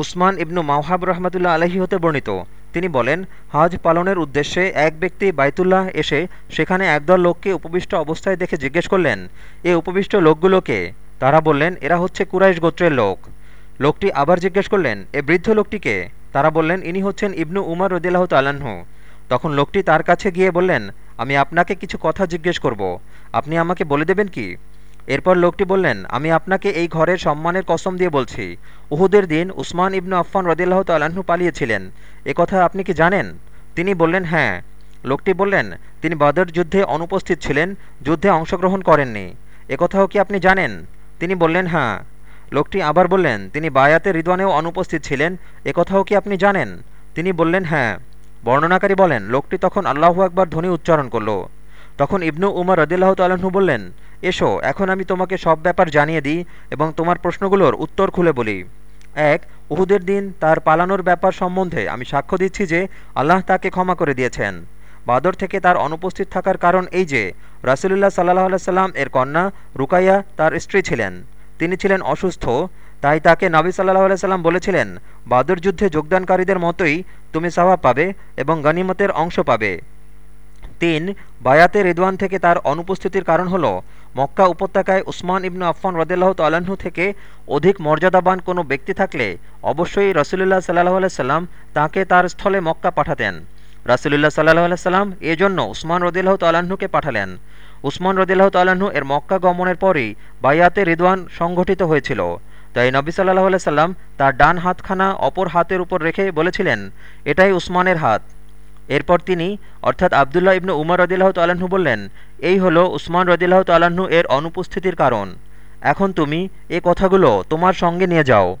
উসমান ইবনু মাওহাব রহমতুল্লাহ আলহী হতে বর্ণিত। তিনি বলেন, হজ পালনের উদ্দেশ্যে এক ব্যক্তি বাইতুল্লাহ এসে সেখানে একদল লোককে উপবিষ্ট অবস্থায় দেখে জিজ্ঞেস করলেন, এ উপবিষ্ট লোকগুলোকে তারা বললেন, এরা হচ্ছে কুরাইশ গোত্রের লোক। লোকটি আবার জিজ্ঞেস করলেন, এ বৃদ্ধ লোকটিকে তারা বললেন, ইনি হচ্ছেন ইবনু উমর রদিল্লাহ তাল্লাহ্ন তখন লোকটি তার কাছে গিয়ে বললেন, আমি আপনাকে কিছু কথা জিজ্ঞেস করব। আপনি আমাকে বলে দেবেন কি? এরপর লোকটি বললেন, আমি আপনাকে এই ঘরের সম্মানের কসম দিয়ে বলছি। উহুদের দিন উসমান ইবনু আফফান রদিল্লাহ তাল্লাহ্ন পালিয়েছিলেন। এ কথা আপনি কি জানেন? তিনি বললেন হ্যাঁ। লোকটি বললেন, তিনি বদর যুদ্ধে অনুপস্থিত ছিলেন, যুদ্ধে অংশগ্রহণ করেননি। একথাও কি আপনি জানেন? তিনি বললেন হ্যাঁ। লোকটি আবার বললেন, তিনি বায়াতে রিদওয়ানেও অনুপস্থিত ছিলেন একথাও কি আপনি জানেন? তিনি বললেন হ্যাঁ। বর্ণনাকারী বলেন, লোকটি তখন আল্লাহু আকবার ধ্বনি উচ্চারণ করল। তখন ইবনু উমর রদিল্লাহ তাল্লাহ্ন বললেন এসো, এখন আমি তোমাকে সব ব্যাপার জানিয়ে দিই এবং তোমার প্রশ্নগুলোর উত্তর খুলে বলি। এক, উহুদের দিন তার পালানোর ব্যাপার সম্বন্ধে আমি সাক্ষ্য দিচ্ছি যে আল্লাহ তাকে ক্ষমা করে দিয়েছেন। বাদর থেকে তার অনুপস্থিত থাকার কারণ এই যে, রাসুলুল্লাহ সাল্লাহ সাল্লাম এর কন্যা রুকাইয়া তার স্ত্রী ছিলেন। তিনি ছিলেন অসুস্থ, তাই তাকে নাবি সাল্লাহ সাল্লাম বলেছিলেন, বাদর যুদ্ধে যোগদানকারীদের মতোই তুমি সাওয়া পাবে এবং গনিমতের অংশ পাবে। তিন বায়াতে রেদওয়ান থেকে তার অনুপস্থিতির কারণ হল মক্কা উপত্যকায় উসমান ইবনু আফফান রদেলাহ তাল্লাহ্ন থেকে অধিক মর্যাদাবান কোনো ব্যক্তি থাকলে অবশ্যই রসুলুল্লাহ সাল্লাহ সাল্লাম তাঁকে তার স্থলে মক্কা পাঠাতেন। রাসুলুল্লাহ সাল্লাহ সাল্লাম এজন্য উসমান রদিল্লাহ তাল্লাহ্নকে পাঠালেন। উসমান রদিল্লাহ তাল্লাহ্ন এর মক্কা গমনের পরই বায়াতে রিদওয়ান সংঘটিত হয়েছিল। তাই নবী সাল্লাহ সাল্লাম তার ডান হাতখানা অপর হাতের উপর রেখে বলেছিলেন, এটাই উসমানের হাত। এরপর তিনি, অর্থাৎ আবদুল্লাহ ইবনু উমর রদিল্লাহ তাল্লাহ্ন বললেন, এই হলো উসমান রদিল্লাহ তাল্লাহ্ন এর অনুপস্থিতির কারণ। এখন তুমি এ কথাগুলো তোমার সঙ্গে নিয়ে যাও।